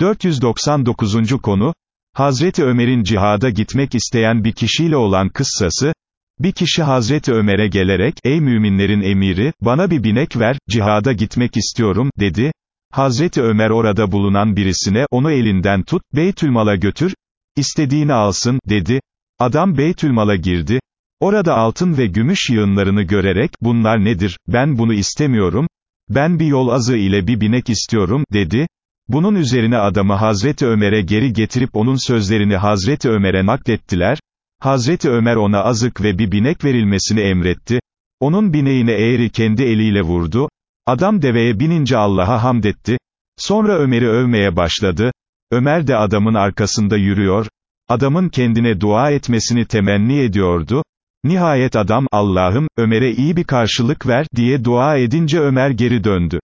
499. konu, Hazreti Ömer'in cihada gitmek isteyen bir kişiyle olan kıssası, bir kişi Hazreti Ömer'e gelerek, ey müminlerin emiri, bana bir binek ver, cihada gitmek istiyorum, dedi. Hazreti Ömer orada bulunan birisine, onu elinden tut, Beytülmal'a götür, istediğini alsın, dedi. Adam Beytülmal'a girdi. Orada altın ve gümüş yığınlarını görerek, bunlar nedir, ben bunu istemiyorum, ben bir yol azı ile bir binek istiyorum, dedi. Bunun üzerine adamı Hazreti Ömer'e geri getirip onun sözlerini Hazreti Ömer'e naklettiler. Hazreti Ömer ona azık ve bir binek verilmesini emretti. Onun bineğine eğri kendi eliyle vurdu. Adam deveye binince Allah'a hamd etti. Sonra Ömer'i övmeye başladı. Ömer de adamın arkasında yürüyor. Adamın kendine dua etmesini temenni ediyordu. Nihayet adam, Allah'ım, Ömer'e iyi bir karşılık ver, diye dua edince Ömer geri döndü.